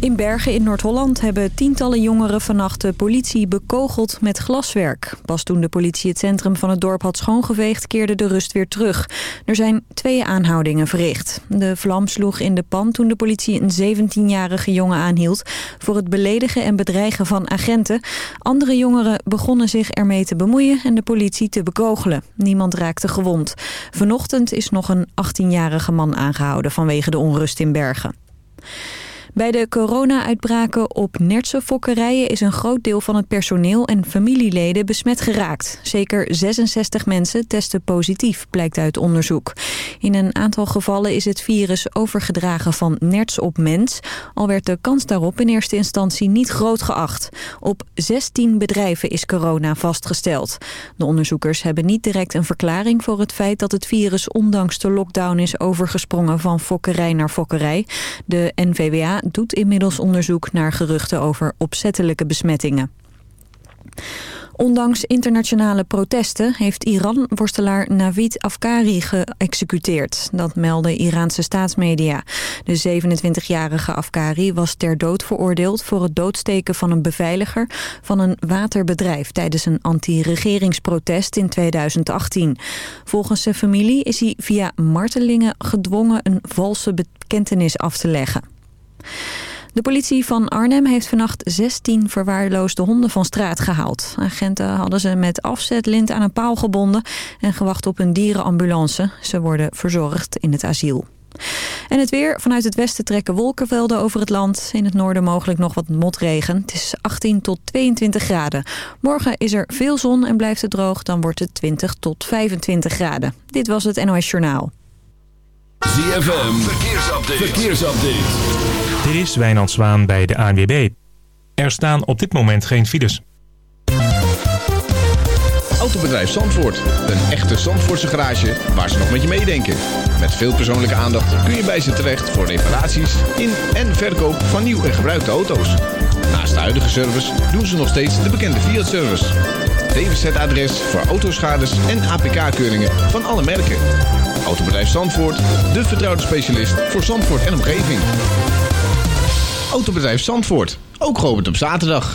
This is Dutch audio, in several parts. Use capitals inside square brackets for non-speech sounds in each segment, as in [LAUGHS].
In Bergen in Noord-Holland hebben tientallen jongeren vannacht de politie bekogeld met glaswerk. Pas toen de politie het centrum van het dorp had schoongeveegd keerde de rust weer terug. Er zijn twee aanhoudingen verricht. De vlam sloeg in de pan toen de politie een 17-jarige jongen aanhield... voor het beledigen en bedreigen van agenten. Andere jongeren begonnen zich ermee te bemoeien en de politie te bekogelen. Niemand raakte gewond. Vanochtend is nog een 18-jarige man aangehouden vanwege de onrust in Bergen. Bij de corona-uitbraken op Nertse fokkerijen is een groot deel van het personeel en familieleden besmet geraakt. Zeker 66 mensen testen positief, blijkt uit onderzoek. In een aantal gevallen is het virus overgedragen van nerts op mens, al werd de kans daarop in eerste instantie niet groot geacht. Op 16 bedrijven is corona vastgesteld. De onderzoekers hebben niet direct een verklaring voor het feit dat het virus ondanks de lockdown is overgesprongen van fokkerij naar fokkerij. De NVWA doet inmiddels onderzoek naar geruchten over opzettelijke besmettingen. Ondanks internationale protesten heeft Iran worstelaar Navid Afkari geëxecuteerd. Dat melden Iraanse staatsmedia. De 27-jarige Afkari was ter dood veroordeeld voor het doodsteken van een beveiliger van een waterbedrijf tijdens een anti-regeringsprotest in 2018. Volgens zijn familie is hij via martelingen gedwongen een valse bekentenis af te leggen. De politie van Arnhem heeft vannacht 16 verwaarloosde honden van straat gehaald. Agenten hadden ze met afzetlint aan een paal gebonden en gewacht op een dierenambulance. Ze worden verzorgd in het asiel. En het weer. Vanuit het westen trekken wolkenvelden over het land. In het noorden mogelijk nog wat motregen. Het is 18 tot 22 graden. Morgen is er veel zon en blijft het droog. Dan wordt het 20 tot 25 graden. Dit was het NOS Journaal. ZFM. Verkeersupdate. Verkeersupdate. Dit is Wijnand Zwaan bij de ANWB. Er staan op dit moment geen files. Autobedrijf Zandvoort. Een echte Zandvoortse garage waar ze nog met je meedenken. Met veel persoonlijke aandacht kun je bij ze terecht voor reparaties in en verkoop van nieuw en gebruikte auto's. Naast de huidige service doen ze nog steeds de bekende Fiat-service. DWZ-adres voor autoschades en APK-keuringen van alle merken. Autobedrijf Zandvoort, de vertrouwde specialist voor Zandvoort en omgeving. Autobedrijf Zandvoort. Ook geopend op zaterdag.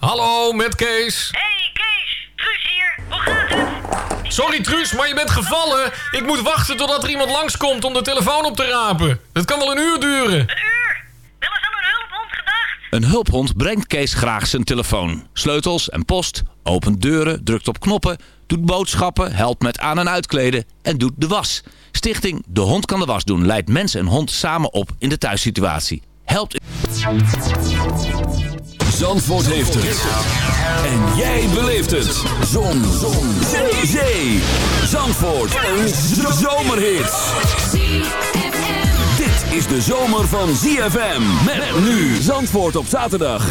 Hallo, met Kees. Hey Kees, Truus hier. Hoe gaat het? Sorry Truus, maar je bent gevallen. Ik moet wachten totdat er iemand langskomt om de telefoon op te rapen. Het kan wel een uur duren. Een uur? Wel eens aan een hulphond gedacht? Een hulphond brengt Kees graag zijn telefoon. Sleutels en post, opent deuren, drukt op knoppen, doet boodschappen, helpt met aan- en uitkleden en doet de was. Stichting De Hond kan de was doen leidt mens en hond samen op in de thuissituatie. Helpt... Zandvoort heeft het. En jij beleeft het. Zon. Zon. Zee. Zee. Zandvoort. Een zomerhit. Dit is de zomer van ZFM. Met nu Zandvoort op zaterdag.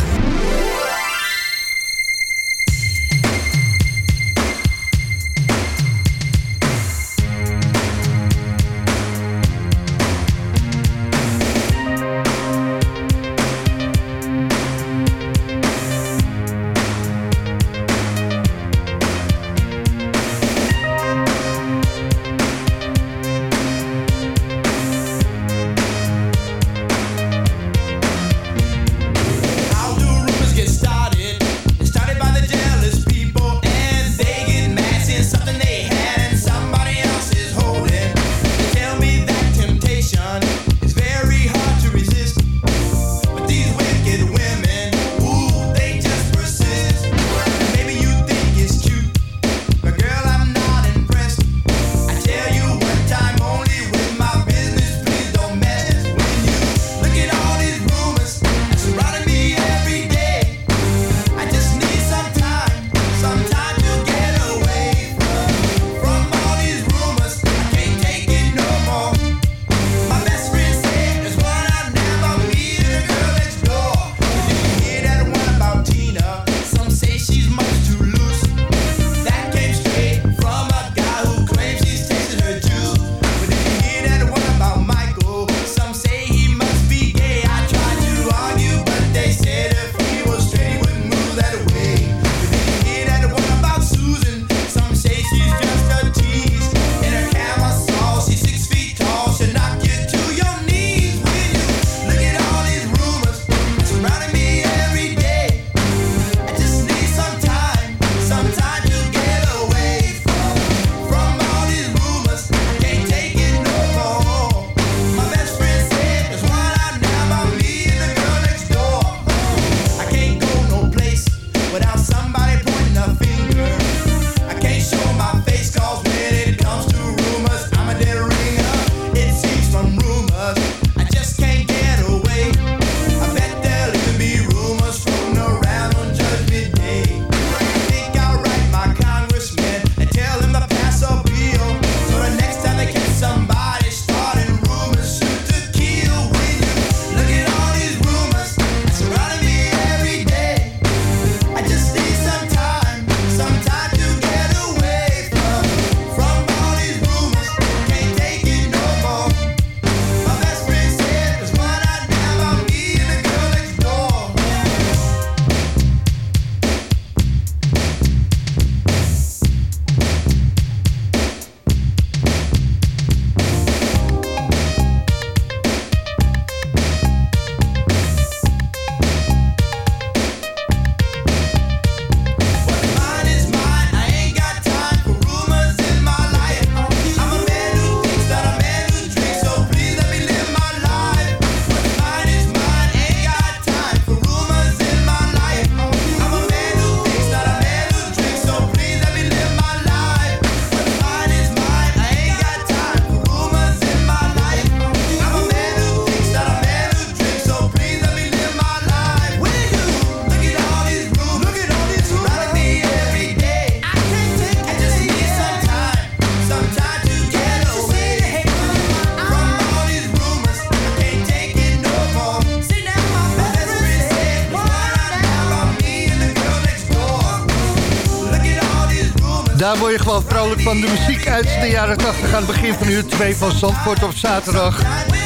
Vrolijk van de muziek uit de jaren 80 aan het begin van uur 2 van Zandvoort op zaterdag.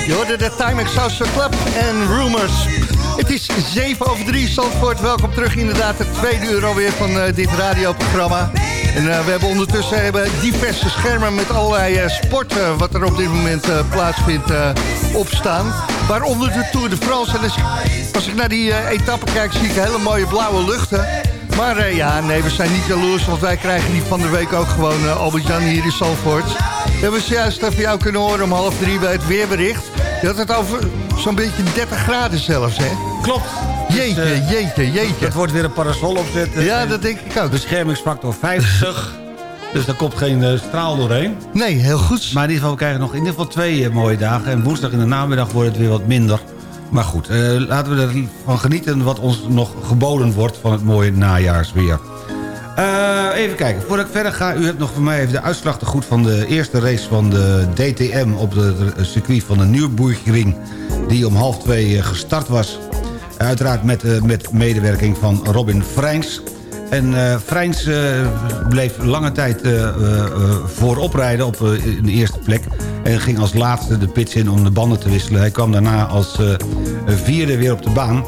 Je hoorde de Time Exhauster Club en Rumors. Het is 7 over 3 Zandvoort. Welkom terug inderdaad het tweede uur alweer van uh, dit radioprogramma. En uh, we hebben ondertussen hebben diverse schermen met allerlei uh, sporten... wat er op dit moment plaatsvindt opstaan. Waaronder de Tour de France. En als, als ik naar die etappe kijk zie ik hele mooie blauwe luchten... Maar uh, ja, nee, we zijn niet jaloers, want wij krijgen die van de week ook gewoon uh, Albert-Jan hier in Salford. We hebben juist even jou kunnen horen om half drie bij het weerbericht. Je had het over zo'n beetje 30 graden zelfs, hè? Klopt. Jeetje, dus, uh, jeetje, jeetje. Het wordt weer een parasol opzetten. Ja, dat denk ik ook. Beschermingsfactor 50. [LAUGHS] dus daar komt geen straal doorheen. Nee, heel goed. Maar in ieder geval, we krijgen nog in ieder geval twee mooie dagen. En woensdag in de namiddag wordt het weer wat minder. Maar goed, uh, laten we ervan genieten wat ons nog geboden wordt van het mooie najaarsweer. Uh, even kijken, voordat ik verder ga, u hebt nog voor mij even de uitslag te goed van de eerste race van de DTM op de circuit van de Nürburgring, die om half twee eh, gestart was. Uiteraard met, met medewerking van Robin Freins. En uh, bleef lange tijd uh, voorop rijden op de eerste plek. En ging als laatste de pits in om de banden te wisselen. Hij kwam daarna als vierde weer op de baan.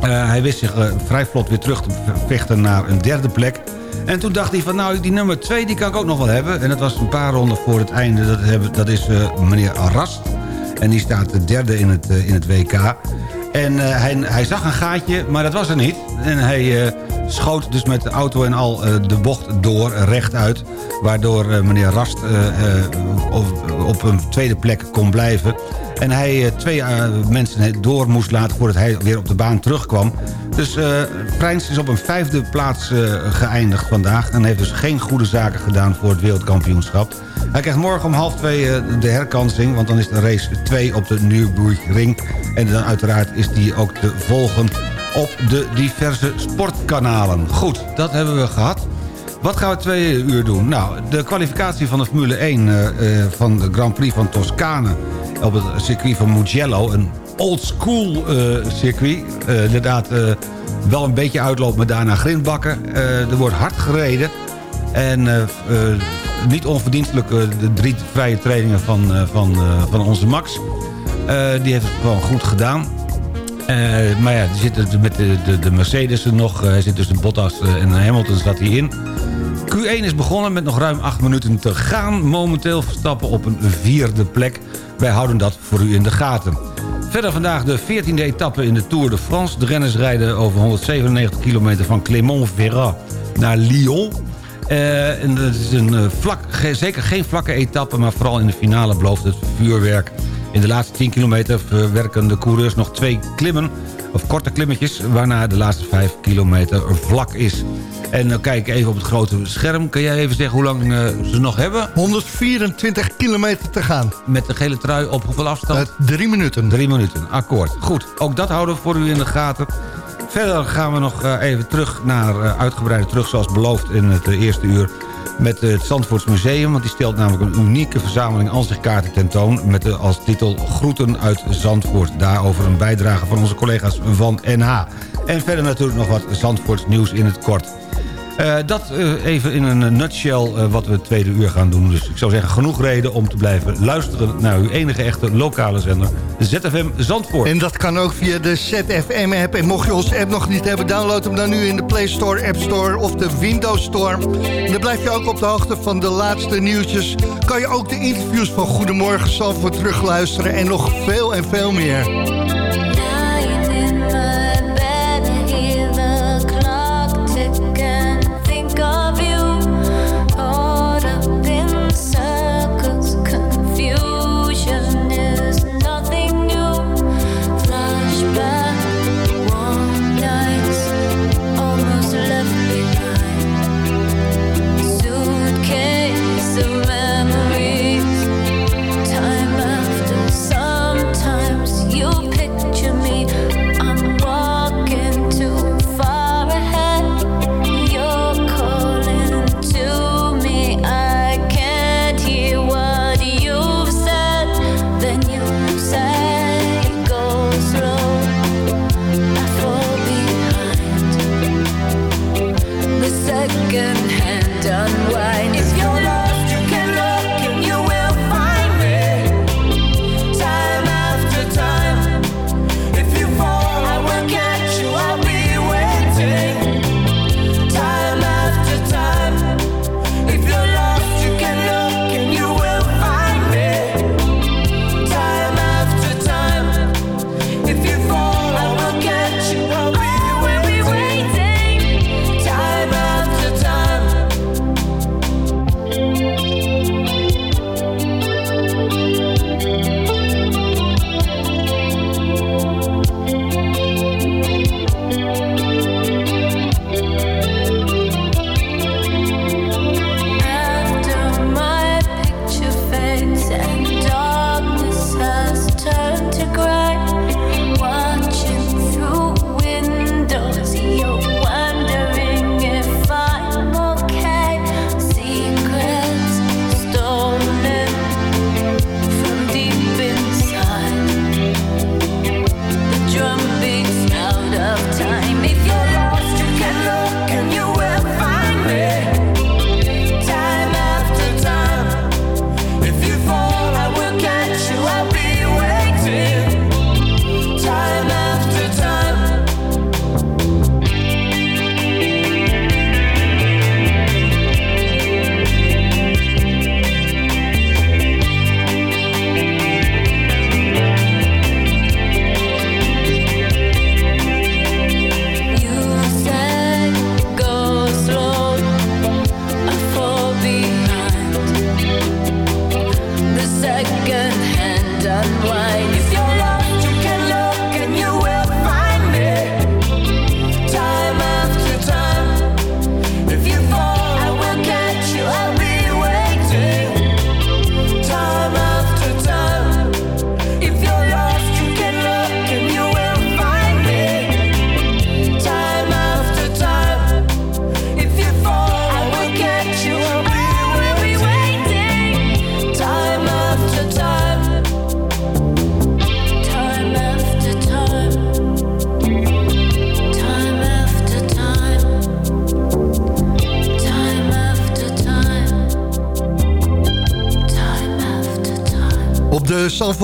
hij wist zich vrij vlot weer terug te vechten naar een derde plek. En toen dacht hij van nou, die nummer twee die kan ik ook nog wel hebben. En dat was een paar ronden voor het einde. Dat, hebben, dat is meneer Rast. En die staat de derde in het, in het WK. En hij, hij zag een gaatje, maar dat was er niet. En hij schoot dus met de auto en al uh, de bocht door, rechtuit. Waardoor uh, meneer Rast uh, op, een tweede plek kon blijven. En hij twee mensen door moest laten voordat hij weer op de baan terugkwam. Dus uh, Prijns is op een vijfde plaats geëindigd vandaag. En heeft dus geen goede zaken gedaan voor het wereldkampioenschap. Hij krijgt morgen om half twee de herkansing. Want dan is de race 2 op de Nürburgring. En dan uiteraard is die ook te volgen op de diverse sportkanalen. Goed, dat hebben we gehad. Wat gaan we twee uur doen? Nou, de kwalificatie van de Formule 1 uh, uh, van de Grand Prix van Toscane... op het circuit van Mugello, een old school uh, circuit. Inderdaad, wel een beetje uitloop met daarna grindbakken. er wordt hard gereden. En niet onverdienstelijk de drie vrije trainingen van, van, van onze Max. die heeft het gewoon goed gedaan. Uh, maar ja, die zitten met de, de, de Mercedes er nog. Hij zit tussen Bottas uh, en Hamilton staat hij in. Q1 is begonnen met nog ruim 8 minuten te gaan. Momenteel Verstappen op een vierde plek. Wij houden dat voor u in de gaten. Verder vandaag de 14e etappe in de Tour de France. De renners rijden over 197 kilometer van Clermont-Ferrand naar Lyon. En dat is een vlak, zeker geen vlakke etappe, maar vooral in de finale belooft het vuurwerk. In de laatste 10 kilometer verwerken de coureurs nog twee klimmen, of korte klimmetjes, waarna de laatste 5 kilometer vlak is. En dan kijk even op het grote scherm. Kan jij even zeggen hoe lang uh, ze nog hebben? 124 kilometer te gaan. Met de gele trui op hoeveel afstand? Uh, drie minuten. Drie minuten, akkoord. Goed, ook dat houden we voor u in de gaten. Verder gaan we nog even terug naar, uh, uitgebreid terug zoals beloofd in het eerste uur met het Zandvoorts Museum. Want die stelt namelijk een unieke verzameling ansichtkaarten tentoon... met de, als titel Groeten uit Zandvoort. Daarover een bijdrage van onze collega's van NH. En verder natuurlijk nog wat Zandvoorts nieuws in het kort. Uh, dat uh, even in een nutshell uh, wat we het tweede uur gaan doen. Dus ik zou zeggen, genoeg reden om te blijven luisteren... naar uw enige echte lokale zender, ZFM Zandvoort. En dat kan ook via de ZFM-app. En mocht je onze app nog niet hebben, download hem dan nu in de Play Store, App Store of de Windows Store. En dan blijf je ook op de hoogte van de laatste nieuwtjes. Kan je ook de interviews van Goedemorgen Zandvoort terugluisteren... en nog veel en veel meer.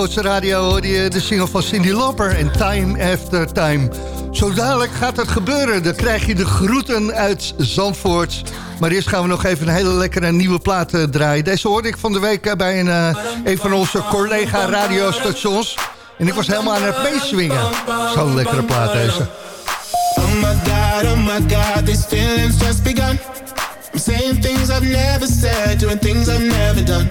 Zandvoortse radio hoorde je de single van Cindy Lauper en Time After Time. Zo dadelijk gaat het gebeuren. Dan krijg je de groeten uit Zandvoort. Maar eerst gaan we nog even een hele lekkere nieuwe plaat eh, draaien. Deze hoorde ik van de week eh, bij een, eh, een van onze collega radiostations. En ik was helemaal aan het meeswingen. Zo'n lekkere plaat deze. Oh my god, oh my god, these feelings just begun. I'm saying things I've never said, doing things I've never done.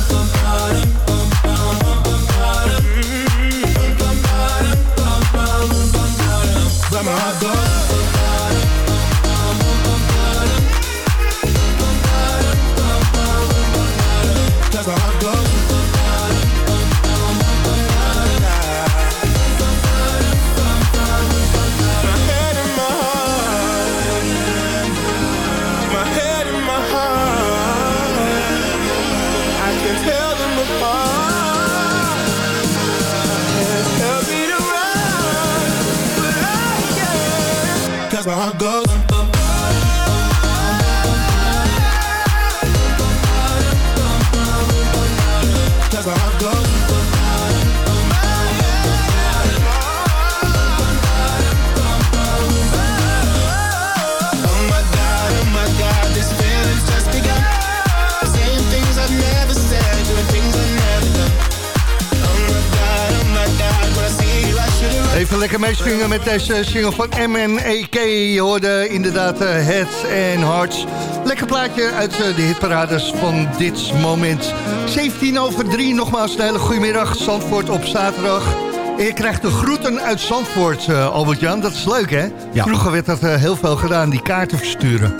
Meespringen met deze single van MNEK. Je hoorde inderdaad uh, Heads and Hearts. Lekker plaatje uit uh, de hitparades van dit moment. 17 over 3, nogmaals een hele goede middag. Zandvoort op zaterdag. En je krijgt de groeten uit Zandvoort, uh, Albert-Jan. Dat is leuk, hè? Ja. Vroeger werd dat heel veel gedaan, die kaarten versturen.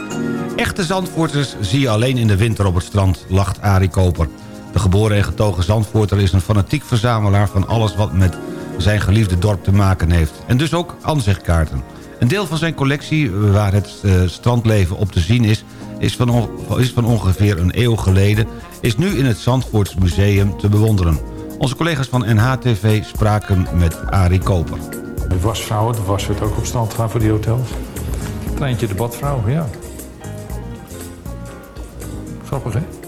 Echte Zandvoorters zie je alleen in de winter op het strand, lacht Arie Koper. De geboren en getogen Zandvoorter is een fanatiek verzamelaar... van alles wat met zijn geliefde dorp te maken heeft. En dus ook aanzichtkaarten. Een deel van zijn collectie, waar het uh, strandleven op te zien is... Is van, is van ongeveer een eeuw geleden... is nu in het Zandvoorts Museum te bewonderen. Onze collega's van NHTV spraken met Arie Koper. De wasvrouwen, de was werd ook op stand gaan voor die hotels. Treintje de badvrouw, ja. Grappig, hè?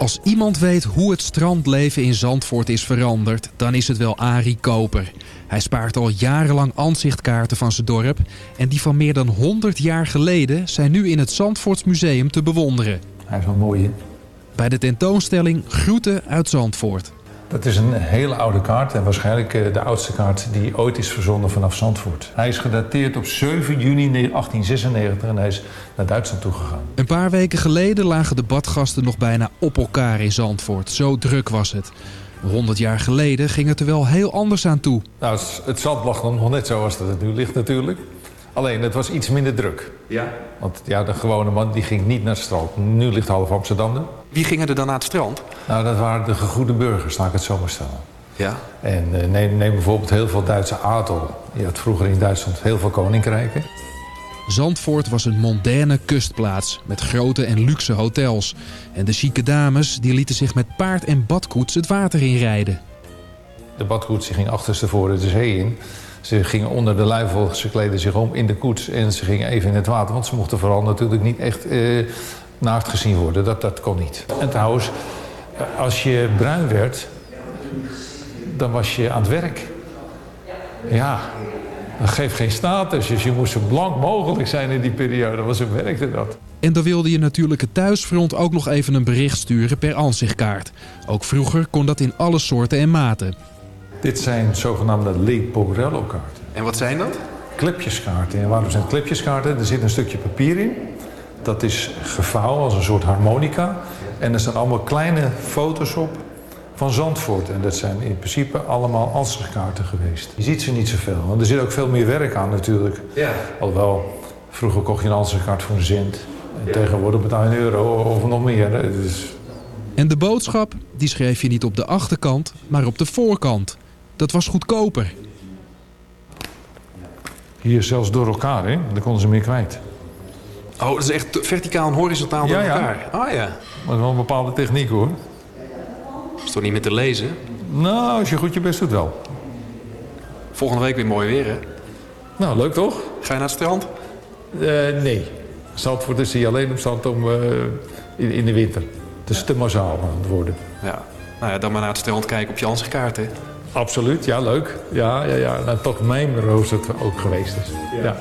Als iemand weet hoe het strandleven in Zandvoort is veranderd... dan is het wel Arie Koper. Hij spaart al jarenlang aanzichtkaarten van zijn dorp... en die van meer dan 100 jaar geleden... zijn nu in het Zandvoorts Museum te bewonderen. Hij is wel mooi, hè? Bij de tentoonstelling Groeten uit Zandvoort. Dat is een hele oude kaart en waarschijnlijk eh, de oudste kaart die ooit is verzonden vanaf Zandvoort. Hij is gedateerd op 7 juni 1896 en hij is naar Duitsland toegegaan. Een paar weken geleden lagen de badgasten nog bijna op elkaar in Zandvoort. Zo druk was het. 100 jaar geleden ging het er wel heel anders aan toe. Nou, het, het zand lag nog net zoals dat het nu ligt natuurlijk. Alleen, het was iets minder druk. Ja. Want ja, de gewone man die ging niet naar het strand. Nu ligt half Amsterdam er. Wie gingen er dan naar het strand? Nou, dat waren de gegoede burgers, laat ik het zo maar stellen. Ja. En eh, neem, neem bijvoorbeeld heel veel Duitse adel. Je had vroeger in Duitsland heel veel koninkrijken. Zandvoort was een mondaine kustplaats met grote en luxe hotels. En de chique dames die lieten zich met paard en badkoets het water inrijden. De badkoets ging achterstevoren de zee in. Ze gingen onder de luifel, ze kleden zich om in de koets... en ze gingen even in het water, want ze mochten vooral natuurlijk niet echt eh, naakt gezien worden. Dat, dat kon niet. En trouwens, als je bruin werd, dan was je aan het werk. Ja, dat geeft geen status. Dus je moest zo blank mogelijk zijn in die periode, want zo werkte dat. En dan wilde je natuurlijk het thuisfront ook nog even een bericht sturen per ansichtkaart. Ook vroeger kon dat in alle soorten en maten. Dit zijn zogenaamde Leporello-kaarten. En wat zijn dat? Klepjeskaarten. En waarom zijn het klepjeskaarten? Er zit een stukje papier in. Dat is gevouwen als een soort harmonica. En er staan allemaal kleine foto's op van Zandvoort. En dat zijn in principe allemaal ansichtkaarten geweest. Je ziet ze niet zoveel. Want er zit ook veel meer werk aan natuurlijk. Ja. Alhoewel, vroeger kocht je een ansichtkaart voor een cent. En tegenwoordig betaal je een euro of nog meer. Dus En de boodschap, die schreef je niet op de achterkant, maar op de voorkant. Dat was goedkoper. hier zelfs door elkaar, hè? Dan konden ze meer kwijt. Oh, dat is echt verticaal en horizontaal door Ja, ja. elkaar. Oh ja. Maar wel een bepaalde techniek hoor. Is toch niet meer te lezen? Nou, als je goed je best doet wel. Volgende week weer mooi weer, hè? Nou, leuk toch? Ga je naar het strand? Eh, nee. Zandvoort is hier alleen op stand om eh, in, in de winter. Het is te massaal aan het worden. Ja. Nou ja, dan maar naar het strand kijken op je ansichtkaart, hè? Absoluut, ja, leuk. Ja, ja, ja. Nou, tot mijn roos het ook geweest is. Ja.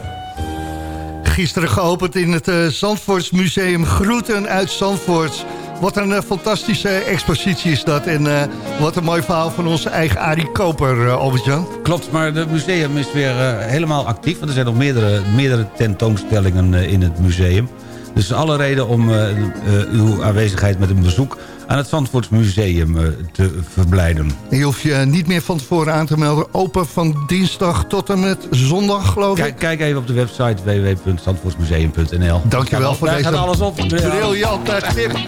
Gisteren geopend in het uh, Zandvoortsmuseum. Groeten uit Zandvoort. Wat een eh, fantastische expositie is dat. En uh, wat een mooi verhaal van onze eigen Arie Koper, Albert-Jan. Klopt, maar het museum is weer helemaal actief. Want er zijn nog meerdere, meerdere tentoonstellingen in het museum. Dus alle reden om uw aanwezigheid met een bezoek aan het Zandvoortsmuseum te verblijden. En je hoeft je niet meer van tevoren aan te melden. Open van dinsdag tot en met zondag, geloof ik. Kijk, kijk even op de website www.zandvoortsmuseum.nl. Dankjewel voor Daar deze... gaat alles op. Briljant tip. [LAUGHS]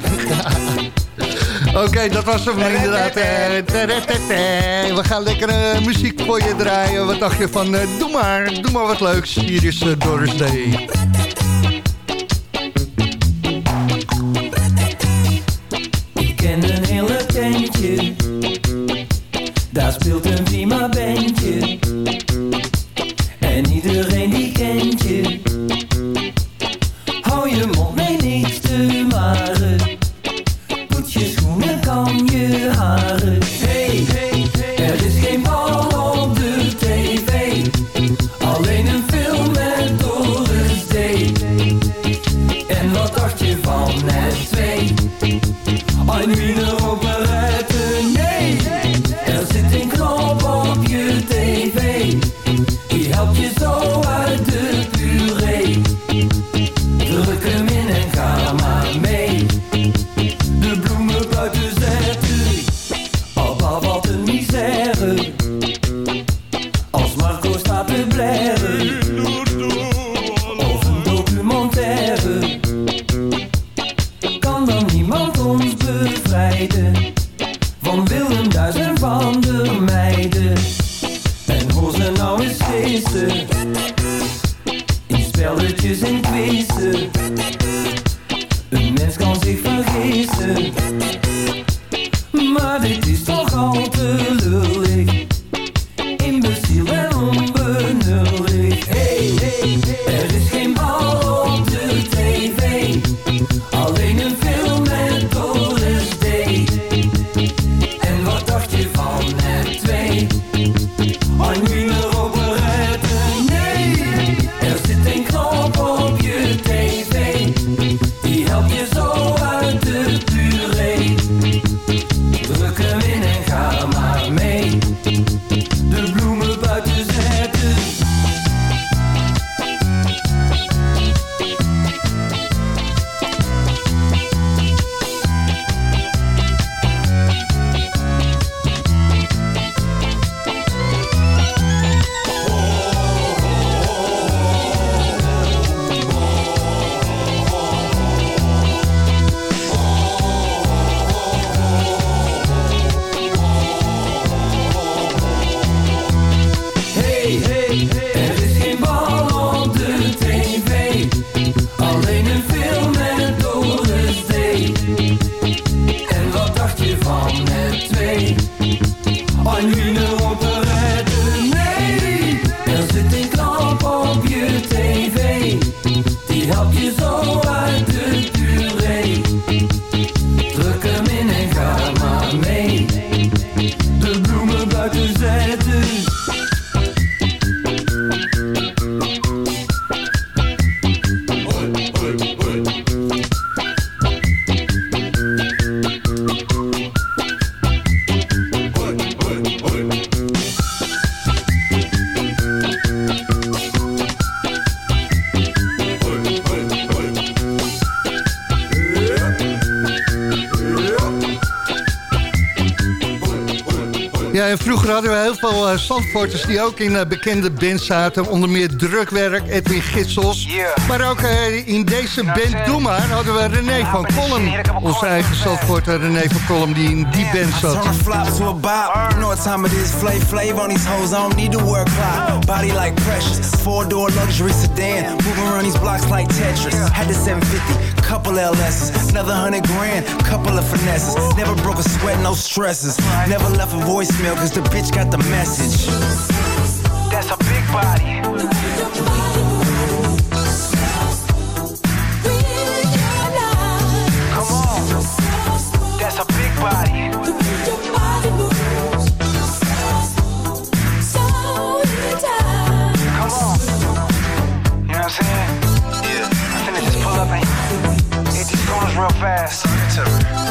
Oké, dat was hem inderdaad. We gaan lekkere muziek voor je draaien. Wat dacht je van, uh, doe maar, doe maar wat leuks. Hier is uh, Doris Day. Van net twee? Ein Wiener Zandvoorters die ook in uh, bekende bands zaten. Onder meer Drukwerk, Edwin Gitsels. Maar ook uh, in deze band Doe Maar hadden we René van Kolm. Onze eigen Zandvoorter René van Kolm die in die band zat. Body like precious, four door luxury sedan. Moving around these blocks like Tetris. Had the 750, couple LS's, another hundred grand, couple of finesses. Never broke a sweat, no stresses. Never left a voicemail cause the bitch got the message. Fast.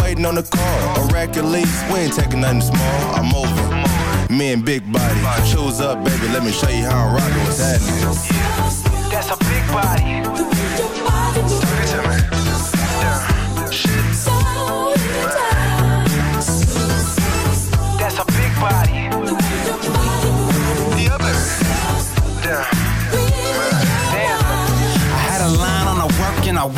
Waiting on the call, a rack at least. We ain't taking nothing small. I'm moving. Me and Big Body. Choose up, baby. Let me show you how I'm rocking. What's happening? That's a big body.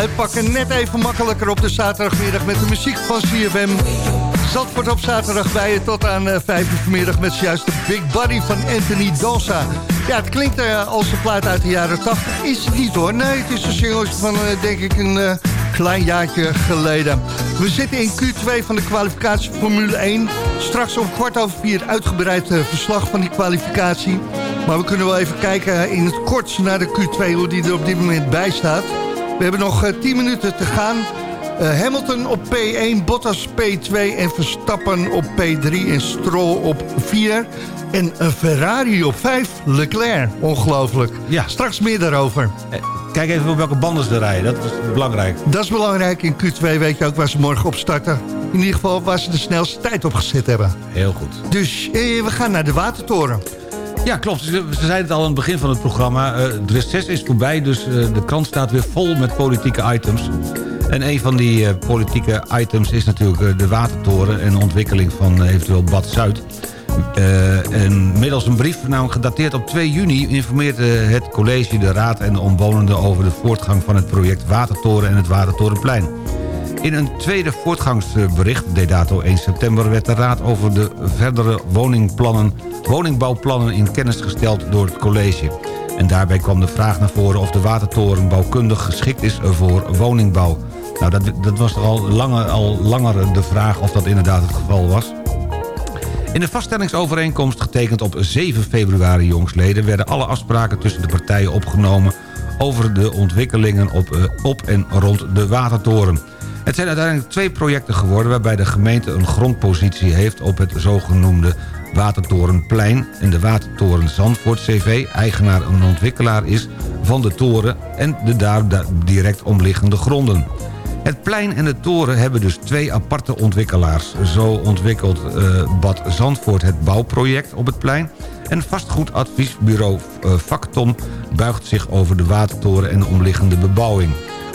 Uitpakken net even makkelijker op de zaterdagmiddag met de muziek van CFM. Zandvoort op zaterdag bij je tot aan uh, 5 uur vanmiddag met juist de Big Body van Anthony Danza. Ja, het klinkt uh, als een plaat uit de jaren 80. Is het niet hoor. Nee, het is een singeltje van uh, denk ik een klein jaartje geleden. We zitten in Q2 van de kwalificatie Formule 1. Straks om kwart over vier uitgebreid verslag van die kwalificatie. Maar we kunnen wel even kijken in het kort naar de Q2, hoe die er op dit moment bij staat. We hebben nog uh, 10 minuten te gaan. Uh, Hamilton op P1, Bottas P2 en Verstappen op P3 en Stroll op 4. En een Ferrari op 5, Leclerc. Ongelooflijk. Ja. Straks meer daarover. kijk even op welke banden ze rijden. Dat is belangrijk. Dat is belangrijk. In Q2 weet je ook waar ze morgen op starten. In ieder geval waar ze de snelste tijd op gezet hebben. Heel goed. Dus eh, we gaan naar de Watertoren. Ja, klopt. Ze, ze zeiden het al aan het begin van het programma. eh het reces is voorbij, dus eh, de krant staat weer vol met politieke items. En een van die eh, politieke items is natuurlijk eh, de Watertoren... en de ontwikkeling van eh, eventueel Bad Zuid. Eh, en middels een brief, namelijk gedateerd op 2 juni... informeert eh, het college, de raad en de omwonenden... over de voortgang van het project Watertoren en het Watertorenplein. In een tweede voortgangsbericht, dato 1 september... werd de raad over de verdere woningplannen, woningbouwplannen in kennis gesteld door het college. En daarbij kwam de vraag naar voren of de watertoren bouwkundig geschikt is voor woningbouw. Nou, dat, dat was er al langer, al langer de vraag of dat inderdaad het geval was. In de vaststellingsovereenkomst getekend op 7 februari jongsleden... werden alle afspraken tussen de partijen opgenomen... over de ontwikkelingen op, eh, op en rond de Watertoren. Het zijn uiteindelijk twee projecten geworden... waarbij de gemeente een grondpositie heeft op het zogenoemde Watertorenplein... en de Watertoren Zandvoort CV, eigenaar en ontwikkelaar is van de toren... en de daar da- direct omliggende gronden. Het plein en de toren hebben dus twee aparte ontwikkelaars. Zo ontwikkelt eh, Bad Zandvoort het bouwproject op het plein... en vastgoedadviesbureau eh, Factom buigt zich over de watertoren en de omliggende bebouwing.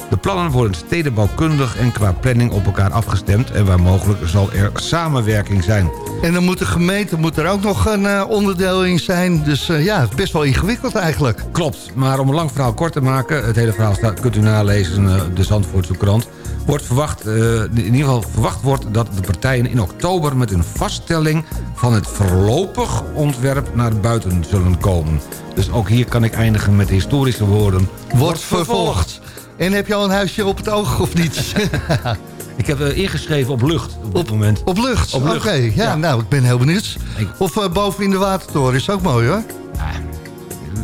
De plannen worden stedenbouwkundig en qua planning op elkaar afgestemd... en waar mogelijk zal er samenwerking zijn. En dan moet de gemeente moet er ook nog een eh, onderdeel in zijn. Dus eh, ja, best wel ingewikkeld eigenlijk. Klopt, maar om een lang verhaal kort te maken... het hele verhaal staat, kunt u nalezen in eh, de Zandvoortse krant... wordt verwacht, in ieder geval verwacht wordt dat de partijen in oktober... met een vaststelling van het voorlopig ontwerp naar buiten zullen komen. Dus ook hier kan ik eindigen met historische woorden. Wordt vervolgd. En heb je al een huisje op het oog of niet? [LAUGHS] Ik heb eh, ingeschreven op lucht op dit moment. Op lucht? Op lucht. Oké, ja, nou, ik ben heel benieuwd. Of eh, boven in de watertoren is ook mooi hoor.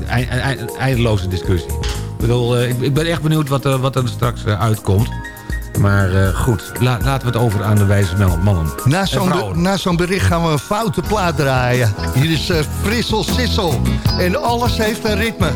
Ei- ei- eindeloze discussie. Ik, bedoel, eh, ik, ben echt benieuwd wat, er- wat er straks uitkomt. Maar goed, la- laten we het over aan de wijze mannen. Na zo'n vrouwen. na zo'n bericht gaan we een foute plaat draaien. Hier is eh, Frissel Sissel. En alles heeft een ritme.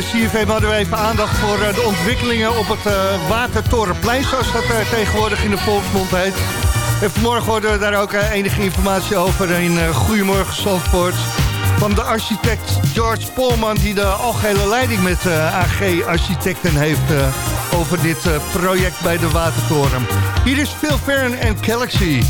CFM hadden we even aandacht voor eh, de ontwikkelingen op het eh, Watertorenplein, zoals dat eh, tegenwoordig in de volksmond heet. En vanmorgen hoorden we daar ook enige informatie over in Goedemorgen Zandvoort. Van de architect George Polman die de algehele leiding met AG Architecten heeft over dit project bij de Watertoren. Hier is Phil Fern en Galaxy.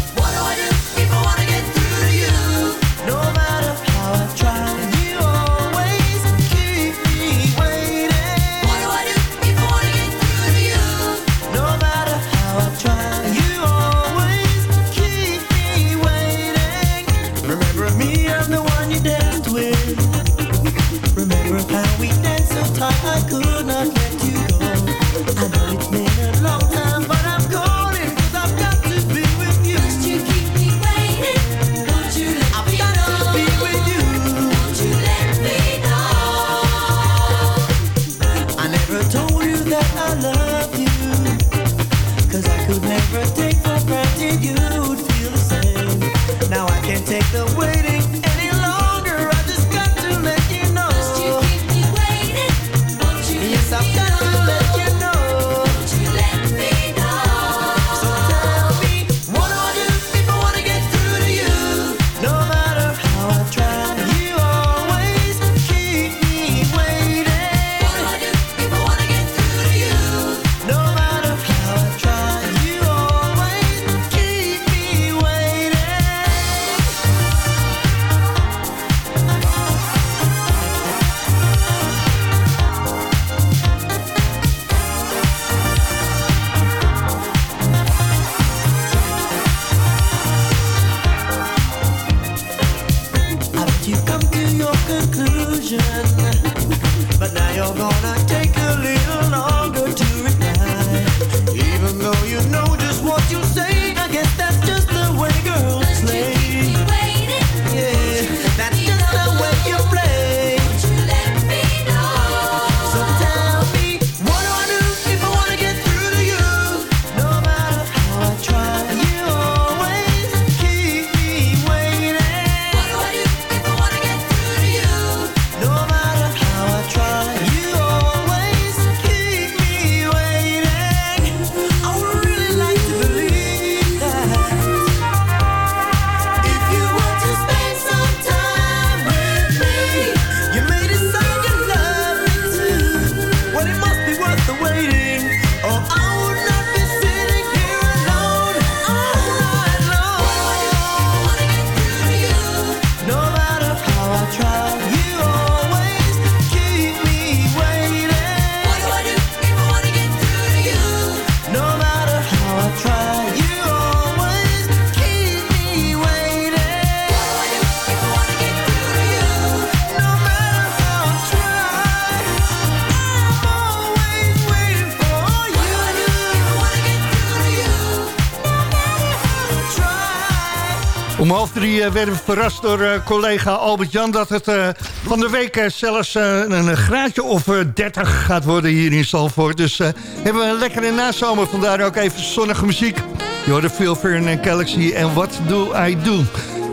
Eh, werden we verrast door eh, collega Albert-Jan... dat het eh, van de week zelfs een graadje of eh, 30 gaat worden hier in Zalvoort. Dus hebben we een lekkere nazomer. Vandaar ook even zonnige muziek. Je hoorde Phil Fern en Galaxy en What Do I Do?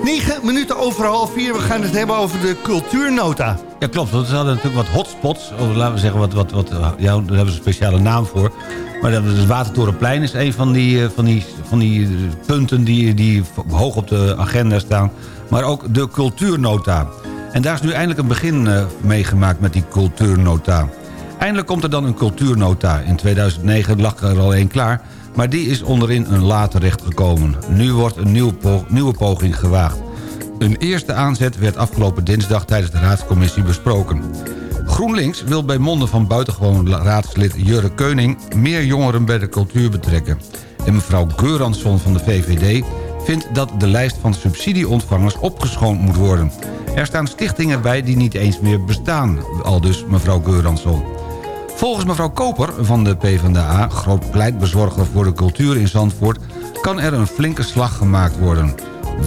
9 minuten over half vier. We gaan het hebben over de cultuurnota. Ja, klopt. Want ze hadden natuurlijk wat hotspots. Of laten we zeggen, wat, wat, wat, ja, daar hebben ze een speciale naam voor. Maar het Watertorenplein is een van die, van die, van die punten die, die hoog op de agenda staan. Maar ook de cultuurnota. En daar is nu eindelijk een begin eh, meegemaakt met die cultuurnota. Eindelijk komt er dan een cultuurnota. In 2009 lag er al één klaar, maar die is onderin een la terechtgekomen. Nu wordt een nieuwe, nieuwe poging gewaagd. Een eerste aanzet werd afgelopen dinsdag tijdens de raadscommissie besproken. GroenLinks wil bij monden van buitengewoon raadslid Jurre Keuning... meer jongeren bij de cultuur betrekken. En mevrouw Geuransson van de VVD vindt dat de lijst van subsidieontvangers opgeschoond moet worden. Er staan stichtingen bij die niet eens meer bestaan, al dus mevrouw Geuransson. Volgens mevrouw Koper van de PvdA, groot pleitbezorger voor de cultuur in Zandvoort... kan er een flinke slag gemaakt worden.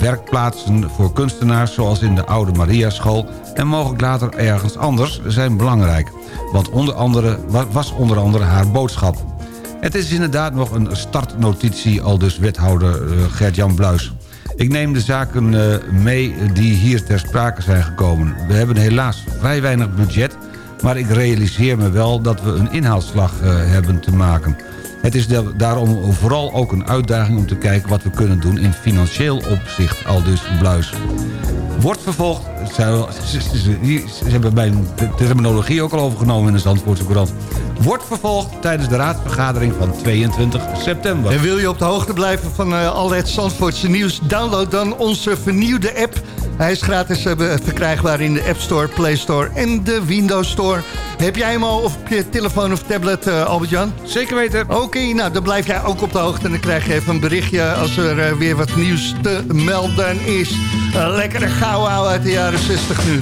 Werkplaatsen voor kunstenaars zoals in de Oude Mariaschool... en mogelijk later ergens anders zijn belangrijk. Want onder andere, wa- was onder andere haar boodschap. Het is inderdaad nog een startnotitie, al dus wethouder eh, Gert-Jan Bluis. Ik neem de zaken eh, mee die hier ter sprake zijn gekomen. We hebben helaas vrij weinig budget... maar ik realiseer me wel dat we een inhaalslag eh, hebben te maken. Het is daarom vooral ook een uitdaging om te kijken wat we kunnen doen in financieel opzicht, al dus Bluis wordt vervolgd. Ze, hebben mijn terminologie ook al overgenomen in de Zandvoortse krant. Wordt vervolgd tijdens de raadsvergadering van 22 september. En wil je op de hoogte blijven van eh, al het Zandvoortse nieuws? Download dan onze vernieuwde app hij is gratis eh, verkrijgbaar in de App Store, Play Store en de Windows Store. Heb jij hem al op je telefoon of tablet, uh, Albert-Jan? Zeker weten. Oké, nou, dan blijf jij ook op de hoogte. En dan krijg je even een berichtje als er eh, weer wat nieuws te melden is. Een lekkere gauw uit de jaren 60 nu.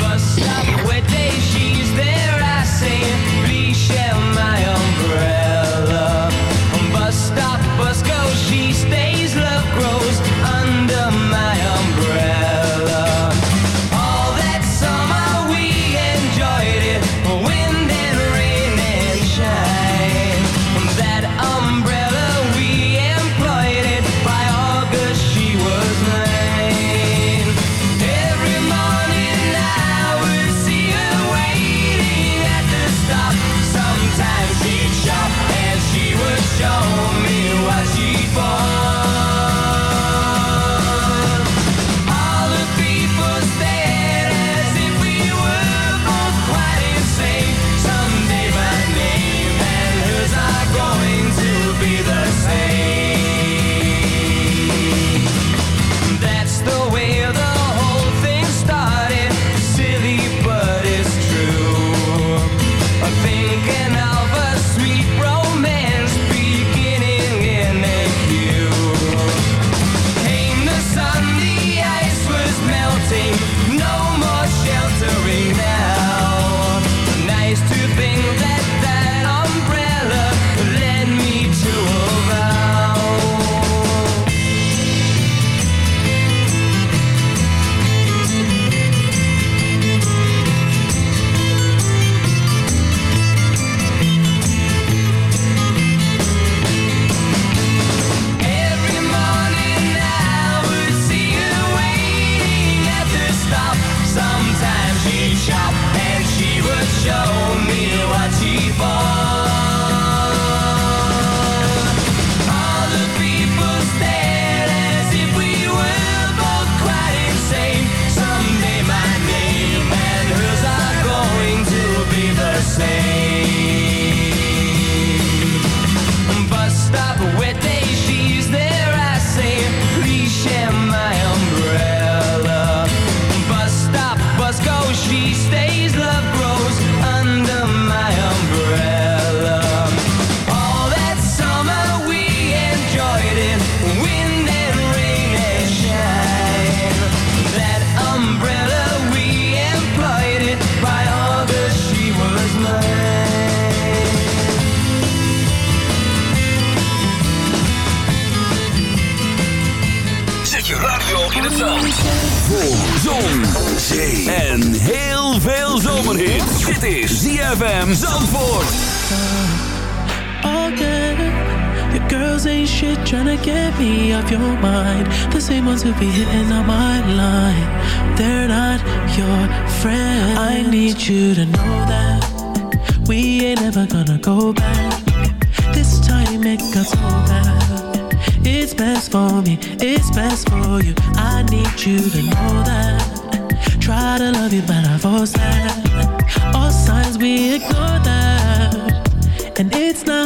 ones who be hitting on my line, they're not your friends. I need you to know that we ain't ever gonna go back. This time it got so bad. It's best for me, it's best for you. I need you to know that. Try to love you, but I force that. All signs we ignore that, and it's not.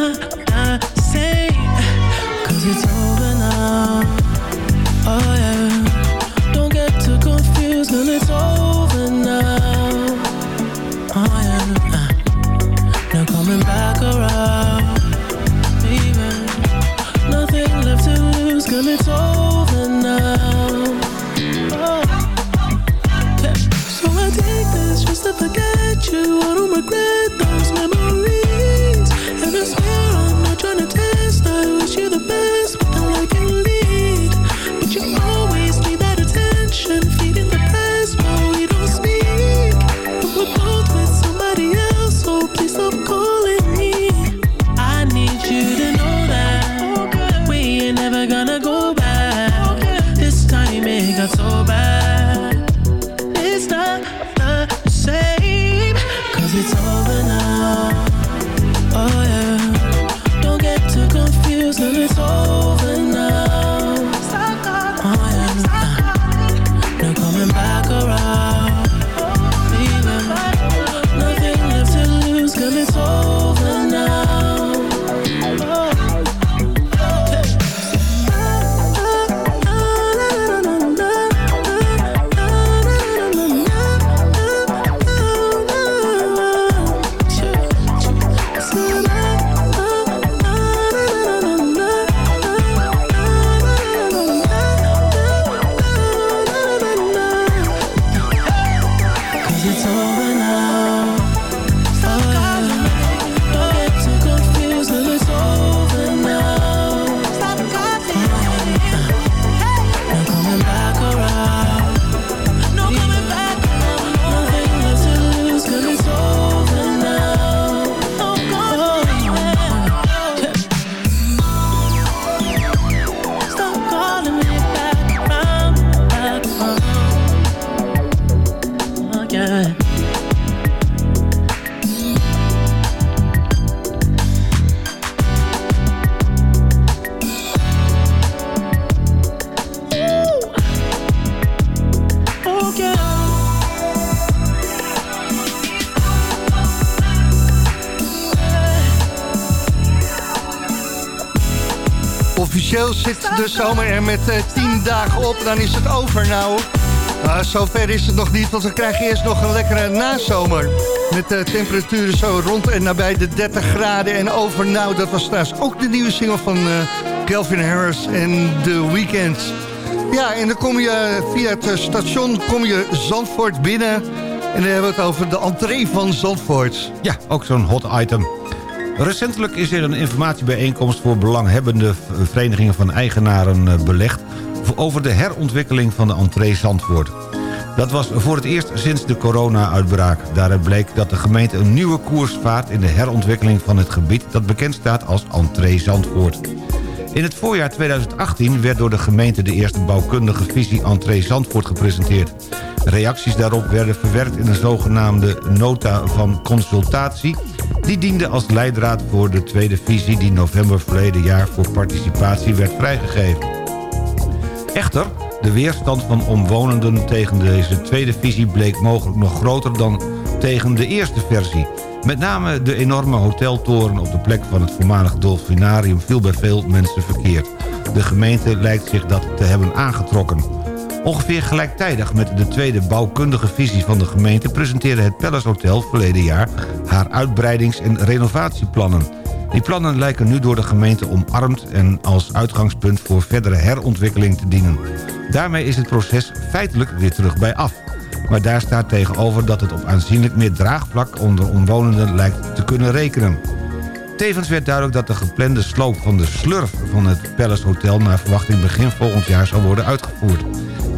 Officieel zit de zomer er met eh, 10 dagen op, dan is het over nou. Maar zover is het nog niet, want we krijgen eerst nog een lekkere nazomer. Met de temperaturen zo rond en nabij de 30 graden en over nou. Dat was trouwens ook de nieuwe single van eh, Calvin Harris en The Weeknd. Ja, en dan kom je via het eh, station kom je Zandvoort binnen. En dan hebben we het over de entree van Zandvoort. Ja, ook zo'n hot item. Recentelijk is er een informatiebijeenkomst voor belanghebbende verenigingen van eigenaren eh, belegd over de herontwikkeling van de entree Zandvoort. Dat was voor het eerst sinds de corona-uitbraak. Daaruit bleek dat de gemeente een nieuwe koers vaart in de herontwikkeling van het gebied dat bekend staat als entree Zandvoort. In het voorjaar 2018 werd door de gemeente de eerste bouwkundige visie entree Zandvoort gepresenteerd. Reacties daarop werden verwerkt in een zogenaamde nota van consultatie... die diende als leidraad voor de tweede visie die november verleden jaar voor participatie werd vrijgegeven. Echter, de weerstand van omwonenden tegen deze tweede visie bleek mogelijk nog groter dan tegen de eerste versie. Met name de enorme hoteltoren op de plek van het voormalig dolfinarium viel bij veel mensen verkeerd. De gemeente lijkt zich dat te hebben aangetrokken. Ongeveer gelijktijdig met de tweede bouwkundige visie van de gemeente... presenteerde het Palace Hotel verleden jaar haar uitbreidings- en renovatieplannen. Die plannen lijken nu door de gemeente omarmd... en als uitgangspunt voor verdere herontwikkeling te dienen. Daarmee is het proces feitelijk weer terug bij af. Maar daar staat tegenover dat het op aanzienlijk meer draagvlak... onder omwonenden lijkt te kunnen rekenen. Tevens werd duidelijk dat de geplande sloop van de slurf van het Palace Hotel... naar verwachting begin volgend jaar zal worden uitgevoerd.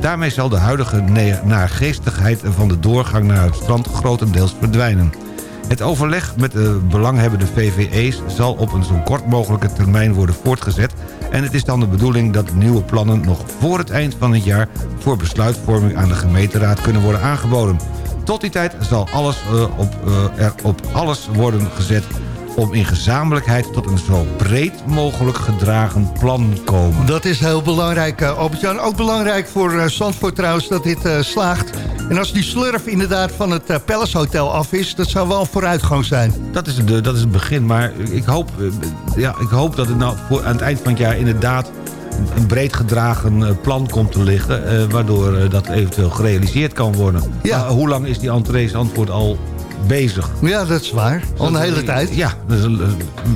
Daarmee zal de huidige naargeestigheid van de doorgang naar het strand grotendeels verdwijnen. Het overleg met de belanghebbende VVE's zal op een zo kort mogelijke termijn worden voortgezet... en het is dan de bedoeling dat nieuwe plannen nog voor het eind van het jaar... voor besluitvorming aan de gemeenteraad kunnen worden aangeboden. Tot die tijd zal alles, eh, op, eh, er op alles worden gezet om in gezamenlijkheid tot een zo breed mogelijk gedragen plan komen. Dat is heel belangrijk, uh, Albert-Jan. Ook belangrijk voor uh, Zandvoort trouwens dat dit uh, slaagt. En als die slurf inderdaad van het uh, Palace Hotel af is... dat zou wel een vooruitgang zijn. Dat is, de, dat is het begin, maar ik hoop, ja, ik hoop dat het nou voor, aan het eind van het jaar inderdaad een breed gedragen plan komt te liggen... waardoor dat eventueel gerealiseerd kan worden. Ja. Hoe lang is die entree antwoord al bezig. Ja, dat is waar. Al een hele tijd. Ja, dat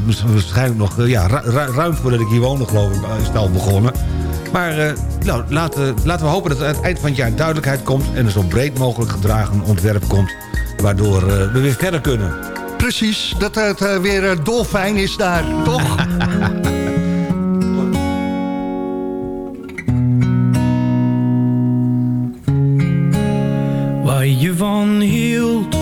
is waarschijnlijk nog ja, ru ruim voordat ik hier woonde, geloof ik, is het al begonnen. Maar uh, nou, laten, laten we hopen dat er aan het eind van het jaar duidelijkheid komt... en er zo breed mogelijk gedragen ontwerp komt... waardoor uh, we weer verder kunnen. Precies, dat het uh, weer dolfijn is daar, toch? [LAUGHS] Waar je van hield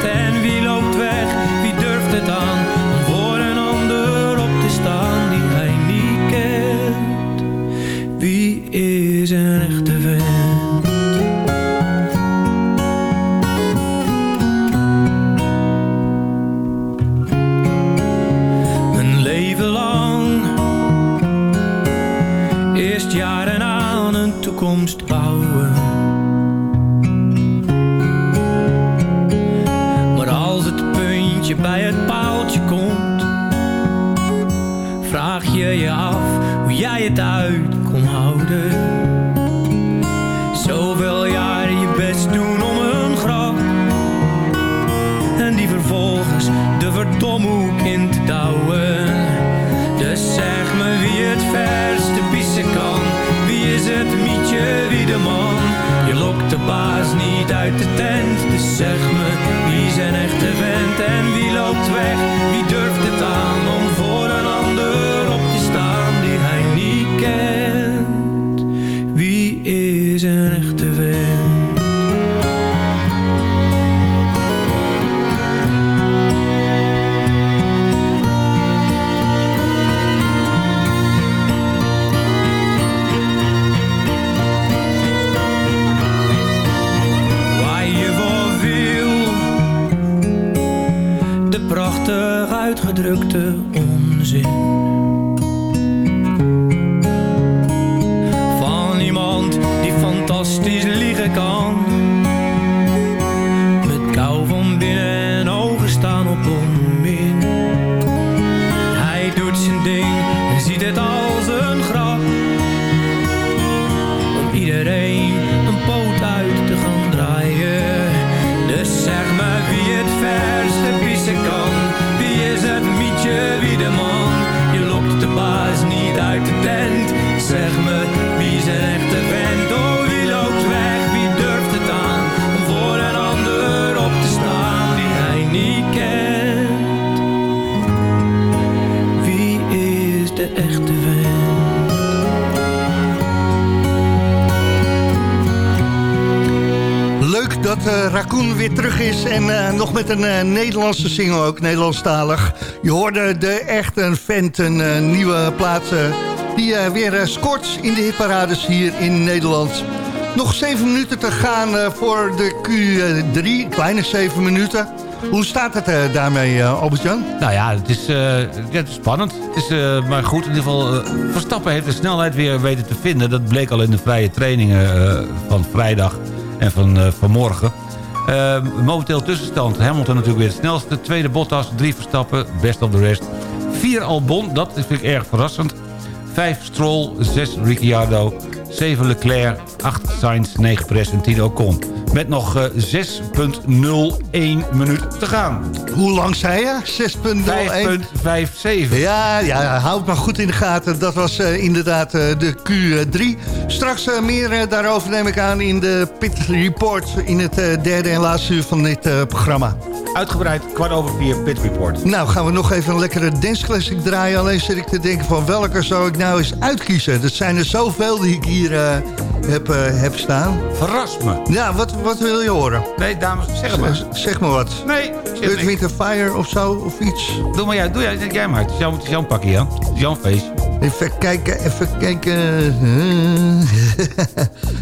producten en eh, nog met een eh, Nederlandse single ook, Nederlandstalig. Je hoorde de echt een vent, een eh, nieuwe plaats eh, die weer scoort in de hitparades hier in Nederland. Nog zeven minuten te gaan voor de Q3, kleine zeven minuten. Hoe staat het daarmee, Albert-Jan? Nou ja, het is, het is spannend. Het is, maar goed, in ieder geval, Verstappen heeft de snelheid weer weten te vinden. Dat bleek al in de vrije trainingen van vrijdag en van vanmorgen. Eh, momenteel tussenstand. Hamilton natuurlijk weer het snelste. Tweede Bottas, drie Verstappen, best of the rest. Vier Albon, dat vind ik erg verrassend. Vijf Stroll, zes Ricciardo, zeven Leclerc, acht Sainz, negen Perez en tien Ocon. Met nog eh, 6,01 minuut te gaan. Hoe lang zei je? 6,01? 5,57. Ja, ja, houd het maar goed in de gaten. Dat was eh, inderdaad eh, de Q3. Straks eh, meer eh, daarover neem ik aan in de Pit Report... in het eh, derde en laatste uur van dit eh, programma. Uitgebreid, kwart over vier, Pit Report. Nou, gaan we nog even een lekkere dance classic draaien. Alleen zit ik te denken van welke zou ik nou eens uitkiezen? Dat zijn er zoveel die ik hier eh, heb, eh, heb staan. Verras me. Ja, wat, wat wil je horen? Nee, dames, zeg maar. Z- Zeg maar wat. Nee, Earth, and Fire of zo, of iets. Doe maar, jij, doe jij, jij maar. Het is jouw, jouw pakje, Jan. Het is jouw feest. Even kijken, even kijken. [LAUGHS]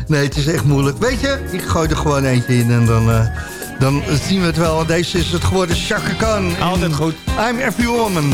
nee, het is echt moeilijk. Weet je, ik gooi er gewoon eentje in en dan, eh, dan zien we het wel. Deze is het geworden Chaka Khan. Altijd goed. I'm Every Woman.